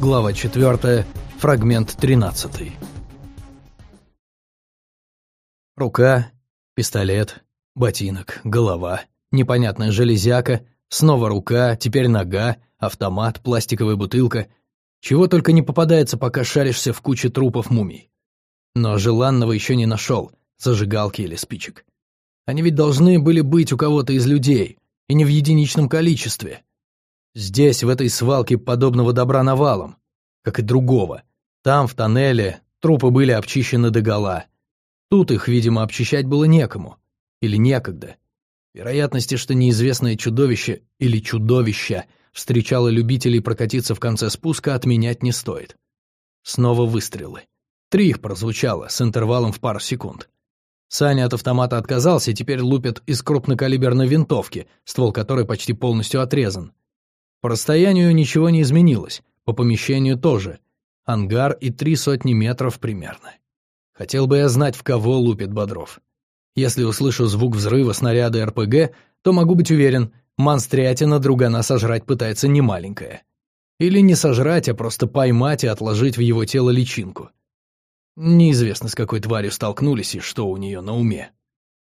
Глава 4, фрагмент 13. Рука, пистолет, ботинок, голова, непонятная железяка, снова рука, теперь нога, автомат, пластиковая бутылка. Чего только не попадается, пока шаришься в куче трупов мумий. Но желанного еще не нашел, зажигалки или спичек. Они ведь должны были быть у кого-то из людей, и не в единичном количестве. Здесь, в этой свалке, подобного добра навалом, как и другого. Там, в тоннеле, трупы были обчищены догола. Тут их, видимо, обчищать было некому. Или некогда. Вероятности, что неизвестное чудовище или чудовища встречало любителей прокатиться в конце спуска, отменять не стоит. Снова выстрелы. Три их прозвучало, с интервалом в пару секунд. Саня от автомата отказался теперь лупит из крупнокалиберной винтовки, ствол которой почти полностью отрезан. По расстоянию ничего не изменилось, по помещению тоже. Ангар и три сотни метров примерно. Хотел бы я знать, в кого лупит Бодров. Если услышу звук взрыва снаряда РПГ, то могу быть уверен, монстрятина другана сожрать пытается немаленькая. Или не сожрать, а просто поймать и отложить в его тело личинку. Неизвестно, с какой тварью столкнулись и что у нее на уме.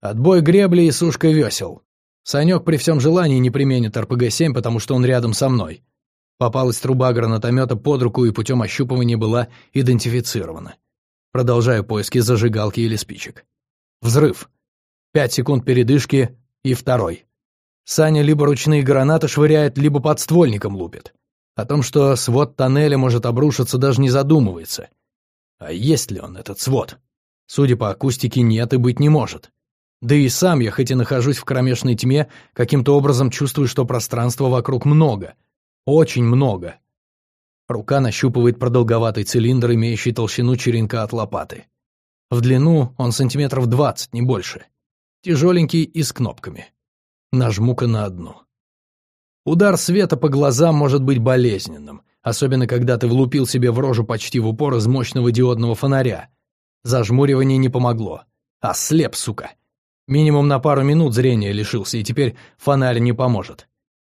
Отбой гребли и сушка весел. Санек при всем желании не применит РПГ-7, потому что он рядом со мной. Попалась труба гранатомета под руку и путем ощупывания была идентифицирована. Продолжаю поиски зажигалки или спичек. Взрыв. Пять секунд передышки и второй. Саня либо ручные гранаты швыряет, либо подствольником лупит. О том, что свод тоннеля может обрушиться, даже не задумывается. А есть ли он, этот свод? Судя по акустике, нет и быть не может. Да и сам я, хоть и нахожусь в кромешной тьме, каким-то образом чувствую, что пространства вокруг много. Очень много. Рука нащупывает продолговатый цилиндр, имеющий толщину черенка от лопаты. В длину он сантиметров двадцать, не больше. Тяжеленький и с кнопками. Нажму-ка на одну. Удар света по глазам может быть болезненным, особенно когда ты влупил себе в рожу почти в упор из мощного диодного фонаря. Зажмуривание не помогло. А слеп, сука. Минимум на пару минут зрения лишился, и теперь фонарь не поможет.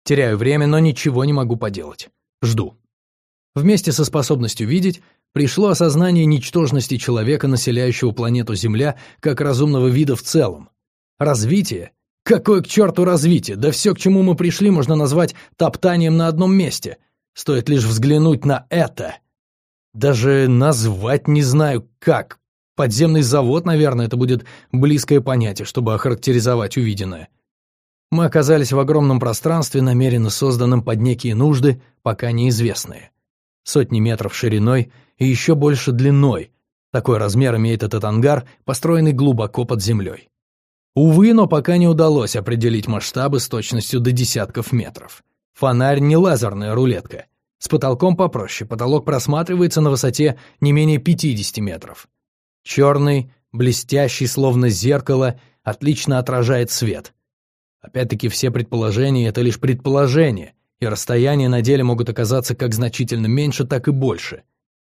Теряю время, но ничего не могу поделать. Жду. Вместе со способностью видеть пришло осознание ничтожности человека, населяющего планету Земля, как разумного вида в целом. Развитие? Какое к черту развитие? Да все, к чему мы пришли, можно назвать топтанием на одном месте. Стоит лишь взглянуть на это. Даже назвать не знаю как, Подземный завод, наверное, это будет близкое понятие, чтобы охарактеризовать увиденное. Мы оказались в огромном пространстве, намеренно созданном под некие нужды, пока неизвестные. Сотни метров шириной и еще больше длиной. Такой размер имеет этот ангар, построенный глубоко под землей. Увы, но пока не удалось определить масштабы с точностью до десятков метров. Фонарь не лазерная рулетка. С потолком попроще, потолок просматривается на высоте не менее 50 метров. Черный, блестящий, словно зеркало, отлично отражает свет. Опять-таки все предположения — это лишь предположения, и расстояния на деле могут оказаться как значительно меньше, так и больше.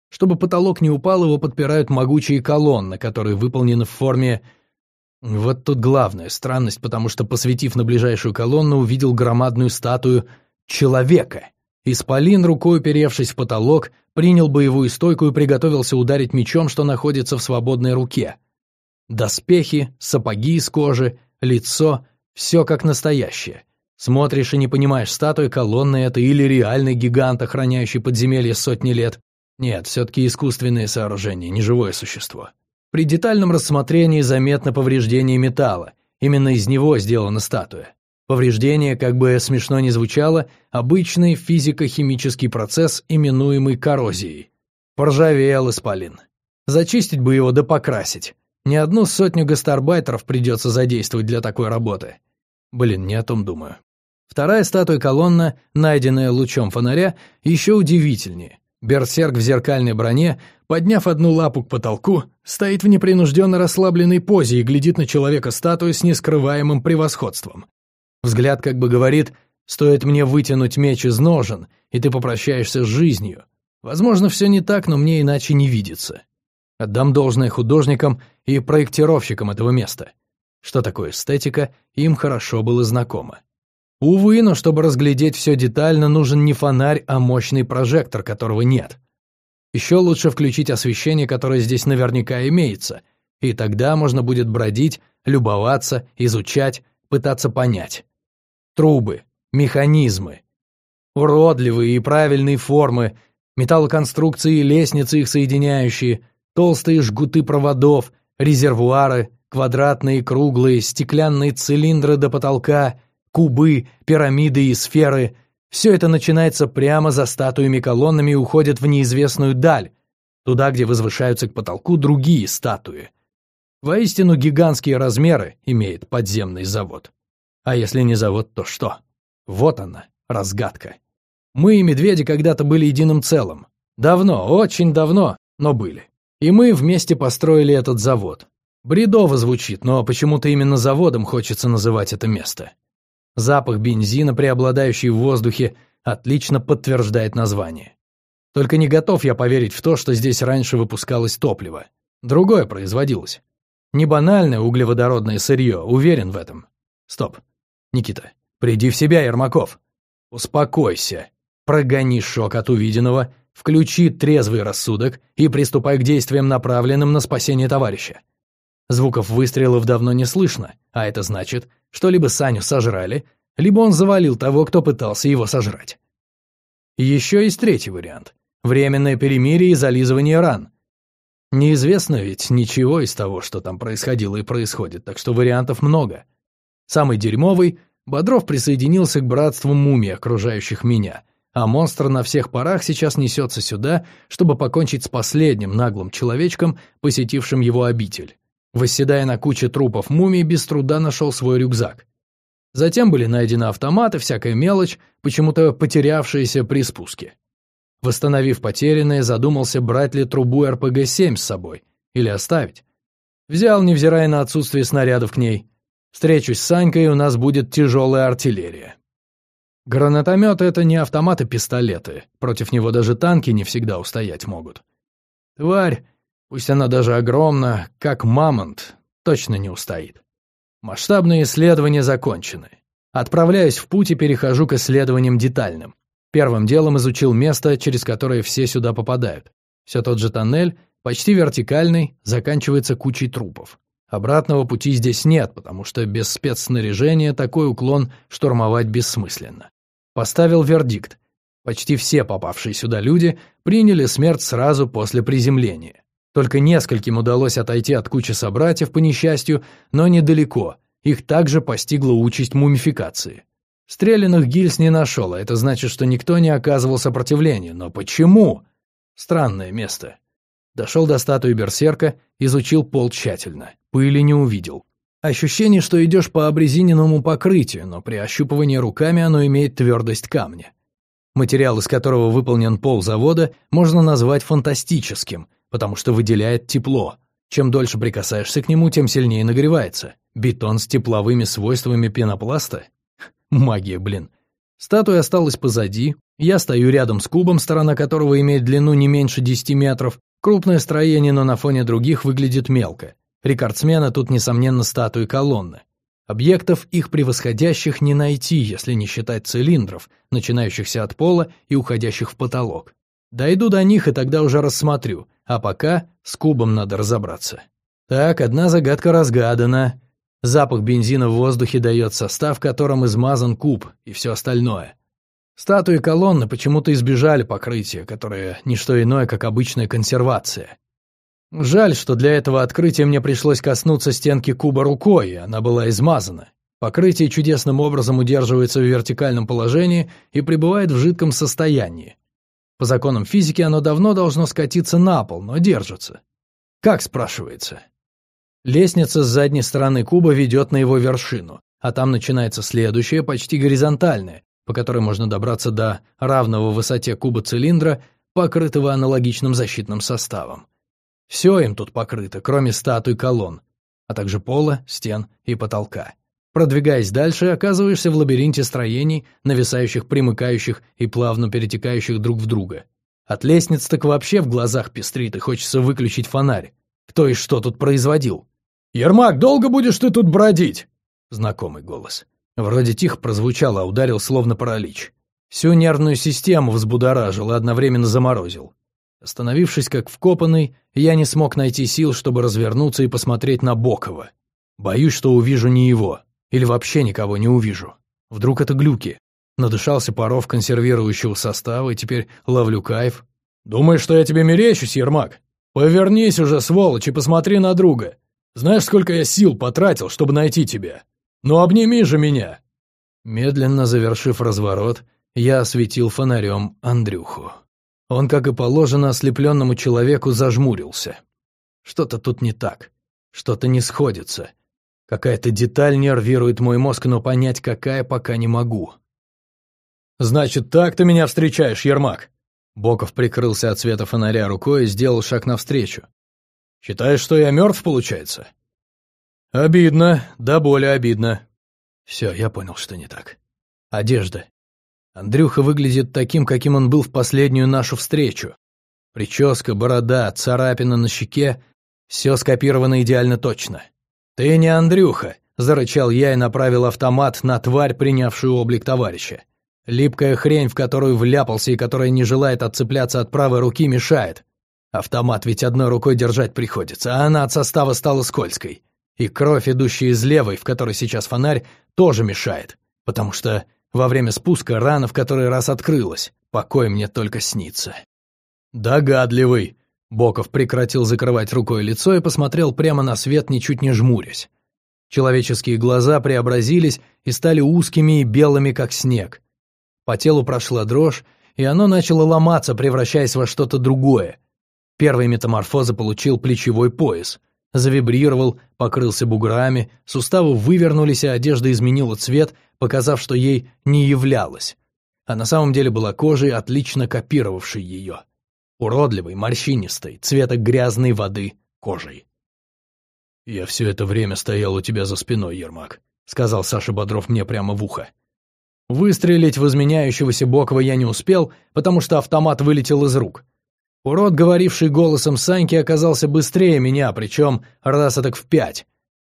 Чтобы потолок не упал, его подпирают могучие колонны, которые выполнены в форме... Вот тут главная странность, потому что, посветив на ближайшую колонну, увидел громадную статую человека. Исполин, рукой уперевшись в потолок, принял боевую стойку и приготовился ударить мечом, что находится в свободной руке. Доспехи, сапоги из кожи, лицо — все как настоящее. Смотришь и не понимаешь, статуя колонны это или реальный гигант, охраняющий подземелье сотни лет. Нет, все-таки искусственное сооружение, не живое существо. При детальном рассмотрении заметно повреждение металла. Именно из него сделана статуя. Повреждение, как бы смешно ни звучало, обычный физико-химический процесс, именуемый коррозией. Поржавел исполин. Зачистить бы его да покрасить. Не одну сотню гастарбайтеров придется задействовать для такой работы. Блин, не о том думаю. Вторая статуя-колонна, найденная лучом фонаря, еще удивительнее. Берсерк в зеркальной броне, подняв одну лапу к потолку, стоит в непринужденно расслабленной позе и глядит на человека статую с нескрываемым превосходством. Взгляд как бы говорит, стоит мне вытянуть меч из ножен, и ты попрощаешься с жизнью. Возможно, все не так, но мне иначе не видится. Отдам должное художникам и проектировщикам этого места. Что такое эстетика, им хорошо было знакомо. Увы, но чтобы разглядеть все детально, нужен не фонарь, а мощный прожектор, которого нет. Еще лучше включить освещение, которое здесь наверняка имеется, и тогда можно будет бродить, любоваться, изучать, пытаться понять. Трубы, механизмы, уродливые и правильные формы, металлоконструкции и лестницы их соединяющие, толстые жгуты проводов, резервуары, квадратные, круглые, стеклянные цилиндры до потолка — кубы, пирамиды и сферы – все это начинается прямо за статуями-колоннами и уходит в неизвестную даль, туда, где возвышаются к потолку другие статуи. Воистину гигантские размеры имеет подземный завод. А если не завод, то что? Вот она, разгадка. Мы и медведи когда-то были единым целым. Давно, очень давно, но были. И мы вместе построили этот завод. Бредово звучит, но почему-то именно заводом хочется называть это место. Запах бензина, преобладающий в воздухе, отлично подтверждает название. Только не готов я поверить в то, что здесь раньше выпускалось топливо. Другое производилось. Не банальное углеводородное сырье, уверен в этом. Стоп. Никита, приди в себя, Ермаков. Успокойся. Прогони шок от увиденного, включи трезвый рассудок и приступай к действиям, направленным на спасение товарища. Звуков выстрелов давно не слышно, а это значит, что либо Саню сожрали, либо он завалил того, кто пытался его сожрать. Еще есть третий вариант – временное перемирие и зализывание ран. Неизвестно ведь ничего из того, что там происходило и происходит, так что вариантов много. Самый дерьмовый – Бодров присоединился к братству мумий, окружающих меня, а монстр на всех парах сейчас несется сюда, чтобы покончить с последним наглым человечком, посетившим его обитель. Восседая на куче трупов мумий, без труда нашел свой рюкзак. Затем были найдены автоматы, всякая мелочь, почему-то потерявшаяся при спуске. Восстановив потерянное, задумался, брать ли трубу РПГ-7 с собой или оставить. Взял, невзирая на отсутствие снарядов к ней. Встречусь с Санькой, у нас будет тяжелая артиллерия. Гранатомет — это не автоматы-пистолеты, против него даже танки не всегда устоять могут. Тварь Пусть она даже огромна, как мамонт, точно не устоит. Масштабные исследования закончены. Отправляюсь в путь и перехожу к исследованиям детальным. Первым делом изучил место, через которое все сюда попадают. Все тот же тоннель, почти вертикальный, заканчивается кучей трупов. Обратного пути здесь нет, потому что без спецснаряжения такой уклон штурмовать бессмысленно. Поставил вердикт. Почти все попавшие сюда люди приняли смерть сразу после приземления. Только нескольким удалось отойти от кучи собратьев, по несчастью, но недалеко. Их также постигла участь мумификации. Стрелянных гильз не нашел, а это значит, что никто не оказывал сопротивления. Но почему? Странное место. Дошел до статуи берсерка, изучил пол тщательно. Пыли не увидел. Ощущение, что идешь по обрезиненному покрытию, но при ощупывании руками оно имеет твердость камня. Материал, из которого выполнен пол завода, можно назвать фантастическим – потому что выделяет тепло. Чем дольше прикасаешься к нему, тем сильнее нагревается. Бетон с тепловыми свойствами пенопласта? Магия, блин. Статуя осталась позади, я стою рядом с кубом, сторона которого имеет длину не меньше 10 метров. Крупное строение, но на фоне других выглядит мелко. Рекордсмена тут, несомненно, статуи колонны. Объектов, их превосходящих, не найти, если не считать цилиндров, начинающихся от пола и уходящих в потолок. Дойду до них и тогда уже рассмотрю, а пока с кубом надо разобраться. Так, одна загадка разгадана. Запах бензина в воздухе дает состав, которым измазан куб и все остальное. Статуи колонны почему-то избежали покрытия, которое не что иное, как обычная консервация. Жаль, что для этого открытия мне пришлось коснуться стенки куба рукой, она была измазана. Покрытие чудесным образом удерживается в вертикальном положении и пребывает в жидком состоянии. По законам физики оно давно должно скатиться на пол, но держится. Как, спрашивается? Лестница с задней стороны куба ведет на его вершину, а там начинается следующая, почти горизонтальная, по которой можно добраться до равного высоте куба цилиндра, покрытого аналогичным защитным составом. Все им тут покрыто, кроме статуй колонн, а также пола, стен и потолка. Продвигаясь дальше, оказываешься в лабиринте строений, нависающих, примыкающих и плавно перетекающих друг в друга. От лестниц так вообще в глазах пестрит, и хочется выключить фонарь. Кто и что тут производил? «Ермак, долго будешь ты тут бродить?» Знакомый голос. Вроде тихо прозвучало, а ударил словно паралич. Всю нервную систему взбудоражил и одновременно заморозил. Остановившись как вкопанный, я не смог найти сил, чтобы развернуться и посмотреть на Бокова. Боюсь, что увижу не его. Или вообще никого не увижу. Вдруг это глюки. Надышался паров консервирующего состава и теперь ловлю кайф. «Думаешь, что я тебе мерещусь, Ермак? Повернись уже, сволочь, и посмотри на друга. Знаешь, сколько я сил потратил, чтобы найти тебя? Ну обними же меня!» Медленно завершив разворот, я осветил фонарем Андрюху. Он, как и положено, ослепленному человеку зажмурился. Что-то тут не так, что-то не сходится. Какая-то деталь нервирует мой мозг, но понять, какая, пока не могу. «Значит, так ты меня встречаешь, Ермак?» Боков прикрылся от света фонаря рукой и сделал шаг навстречу. «Считаешь, что я мертв, получается?» «Обидно, да более обидно». Все, я понял, что не так. Одежда. Андрюха выглядит таким, каким он был в последнюю нашу встречу. Прическа, борода, царапина на щеке — все скопировано идеально точно. «Ты не Андрюха», — зарычал я и направил автомат на тварь, принявшую облик товарища. Липкая хрень, в которую вляпался и которая не желает отцепляться от правой руки, мешает. Автомат ведь одной рукой держать приходится, а она от состава стала скользкой. И кровь, идущая из левой, в которой сейчас фонарь, тоже мешает, потому что во время спуска рана в который раз открылась. Покой мне только снится. «Догадливый!» Боков прекратил закрывать рукой лицо и посмотрел прямо на свет, ничуть не жмурясь. Человеческие глаза преобразились и стали узкими и белыми, как снег. По телу прошла дрожь, и оно начало ломаться, превращаясь во что-то другое. Первой метаморфозы получил плечевой пояс. Завибрировал, покрылся буграми, суставы вывернулись, а одежда изменила цвет, показав, что ей не являлась. А на самом деле была кожей, отлично копировавшей ее. Уродливой, морщинистой, цвета грязной воды кожей. «Я все это время стоял у тебя за спиной, Ермак», — сказал Саша Бодров мне прямо в ухо. Выстрелить в изменяющегося Бокова я не успел, потому что автомат вылетел из рук. Урод, говоривший голосом Саньки, оказался быстрее меня, причем раз так в пять.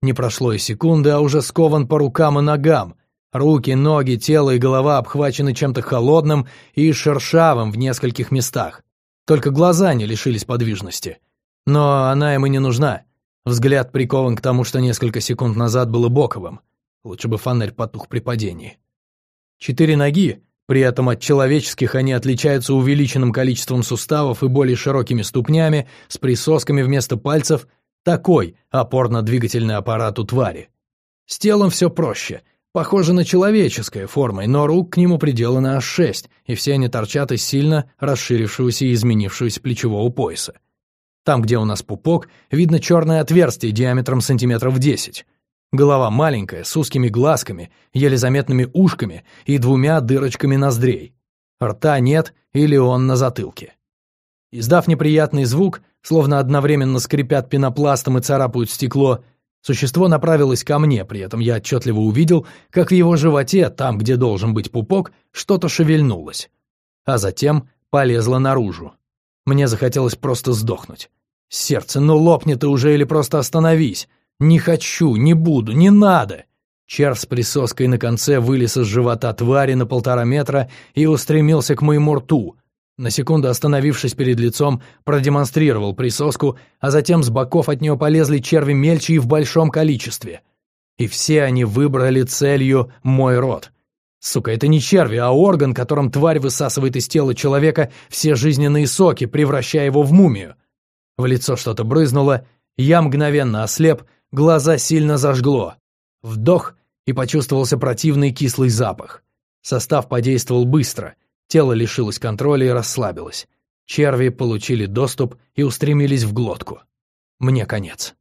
Не прошло и секунды, а уже скован по рукам и ногам, Руки, ноги, тело и голова обхвачены чем-то холодным и шершавым в нескольких местах. Только глаза не лишились подвижности. Но она ему не нужна. Взгляд прикован к тому, что несколько секунд назад было боковым. Лучше бы фонарь потух при падении. Четыре ноги, при этом от человеческих они отличаются увеличенным количеством суставов и более широкими ступнями, с присосками вместо пальцев, такой опорно-двигательный аппарат у твари. С телом все проще — Похоже на человеческое формой, но рук к нему приделано аж шесть, и все они торчат из сильно расширившегося и изменившегося плечевого пояса. Там, где у нас пупок, видно черное отверстие диаметром сантиметров десять. Голова маленькая, с узкими глазками, еле заметными ушками и двумя дырочками ноздрей. Рта нет или он на затылке. Издав неприятный звук, словно одновременно скрипят пенопластом и царапают стекло, Существо направилось ко мне, при этом я отчетливо увидел, как в его животе, там, где должен быть пупок, что-то шевельнулось. А затем полезло наружу. Мне захотелось просто сдохнуть. Сердце, ну лопни ты уже или просто остановись. Не хочу, не буду, не надо. Червь с присоской на конце вылез из живота твари на полтора метра и устремился к моему рту, на секунду остановившись перед лицом, продемонстрировал присоску, а затем с боков от нее полезли черви мельче и в большом количестве. И все они выбрали целью мой рот. Сука, это не черви, а орган, которым тварь высасывает из тела человека все жизненные соки, превращая его в мумию. В лицо что-то брызнуло, я мгновенно ослеп, глаза сильно зажгло. Вдох, и почувствовался противный кислый запах. Состав подействовал быстро — Тело лишилось контроля и расслабилось. Черви получили доступ и устремились в глотку. Мне конец.